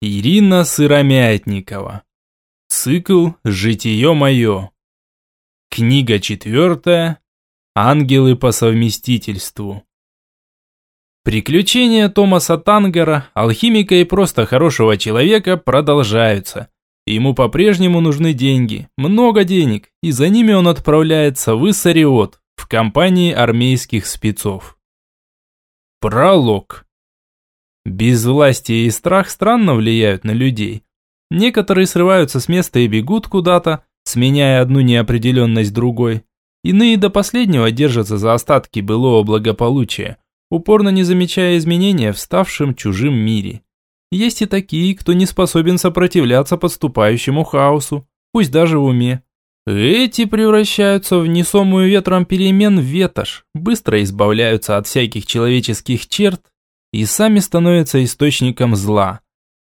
Ирина Сыромятникова. Цикл «Житие мое». Книга четвертая. Ангелы по совместительству. Приключения Томаса Тангера, алхимика и просто хорошего человека, продолжаются. Ему по-прежнему нужны деньги, много денег, и за ними он отправляется в Иссариот, в компании армейских спецов. Пролог. Безвластие и страх странно влияют на людей. Некоторые срываются с места и бегут куда-то, сменяя одну неопределенность другой. Иные до последнего держатся за остатки былого благополучия, упорно не замечая изменения в ставшем чужим мире. Есть и такие, кто не способен сопротивляться подступающему хаосу, пусть даже в уме. Эти превращаются в несомую ветром перемен ветошь, быстро избавляются от всяких человеческих черт и сами становятся источником зла.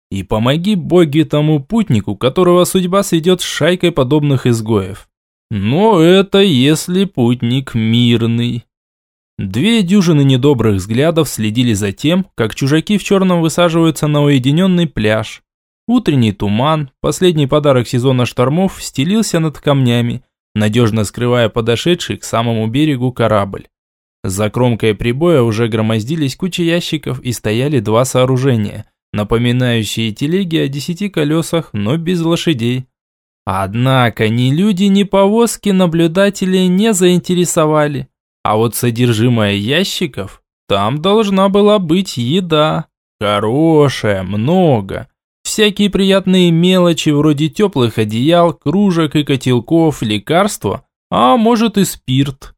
И помоги боги тому путнику, которого судьба сведет с шайкой подобных изгоев. Но это если путник мирный. Две дюжины недобрых взглядов следили за тем, как чужаки в черном высаживаются на уединенный пляж. Утренний туман, последний подарок сезона штормов, стелился над камнями, надежно скрывая подошедший к самому берегу корабль. За кромкой прибоя уже громоздились кучи ящиков и стояли два сооружения, напоминающие телеги о десяти колесах, но без лошадей. Однако ни люди, ни повозки наблюдателей не заинтересовали. А вот содержимое ящиков, там должна была быть еда. Хорошая, много. Всякие приятные мелочи вроде теплых одеял, кружек и котелков, лекарства, а может и спирт.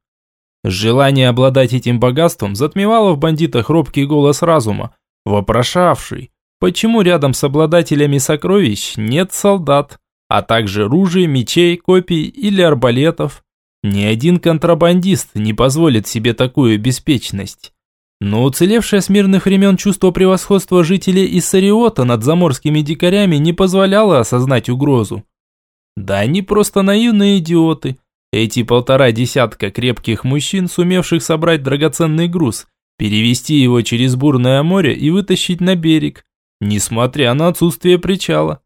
Желание обладать этим богатством затмевало в бандитах робкий голос разума, вопрошавший, почему рядом с обладателями сокровищ нет солдат, а также ружей, мечей, копий или арбалетов. Ни один контрабандист не позволит себе такую беспечность. Но уцелевшее с мирных времен чувство превосходства жителей Иссариота над заморскими дикарями не позволяло осознать угрозу. Да они просто наивные идиоты. Эти полтора десятка крепких мужчин, сумевших собрать драгоценный груз, перевести его через бурное море и вытащить на берег, несмотря на отсутствие причала.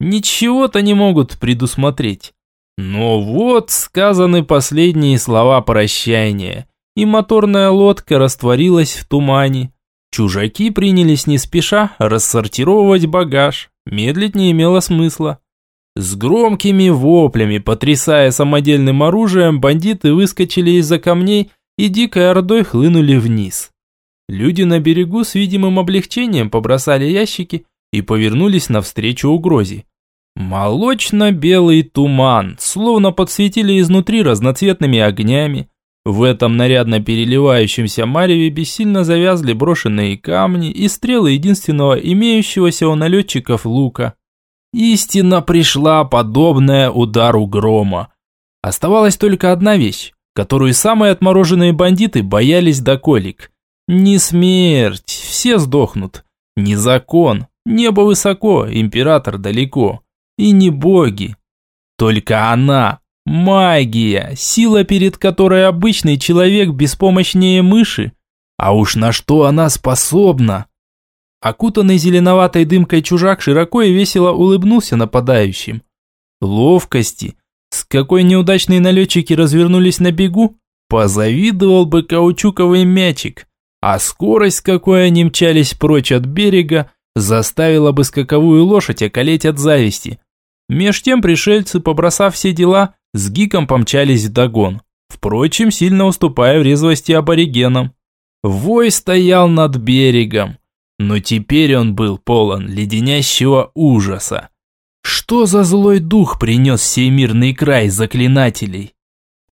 Ничего-то не могут предусмотреть. Но вот сказаны последние слова прощания, и моторная лодка растворилась в тумане. Чужаки принялись не спеша рассортировывать багаж, медлить не имело смысла. С громкими воплями, потрясая самодельным оружием, бандиты выскочили из-за камней и дикой ордой хлынули вниз. Люди на берегу с видимым облегчением побросали ящики и повернулись навстречу угрозе. Молочно-белый туман, словно подсветили изнутри разноцветными огнями. В этом нарядно переливающемся мареве бессильно завязли брошенные камни и стрелы единственного имеющегося у налетчиков лука. Истина пришла, подобная удару грома. Оставалась только одна вещь, которую самые отмороженные бандиты боялись до колик. Не смерть, все сдохнут. Не закон, небо высоко, император далеко и не боги. Только она, магия, сила, перед которой обычный человек беспомощнее мыши. А уж на что она способна? Окутанный зеленоватой дымкой чужак широко и весело улыбнулся нападающим. Ловкости, с какой неудачные налетчики развернулись на бегу, позавидовал бы каучуковый мячик, а скорость, с какой они мчались прочь от берега, заставила бы скаковую лошадь околеть от зависти. Меж тем пришельцы, побросав все дела, с гиком помчались в догон, впрочем, сильно уступая в резвости аборигенам. Вой стоял над берегом, но теперь он был полон леденящего ужаса. Что за злой дух принес сей мирный край заклинателей?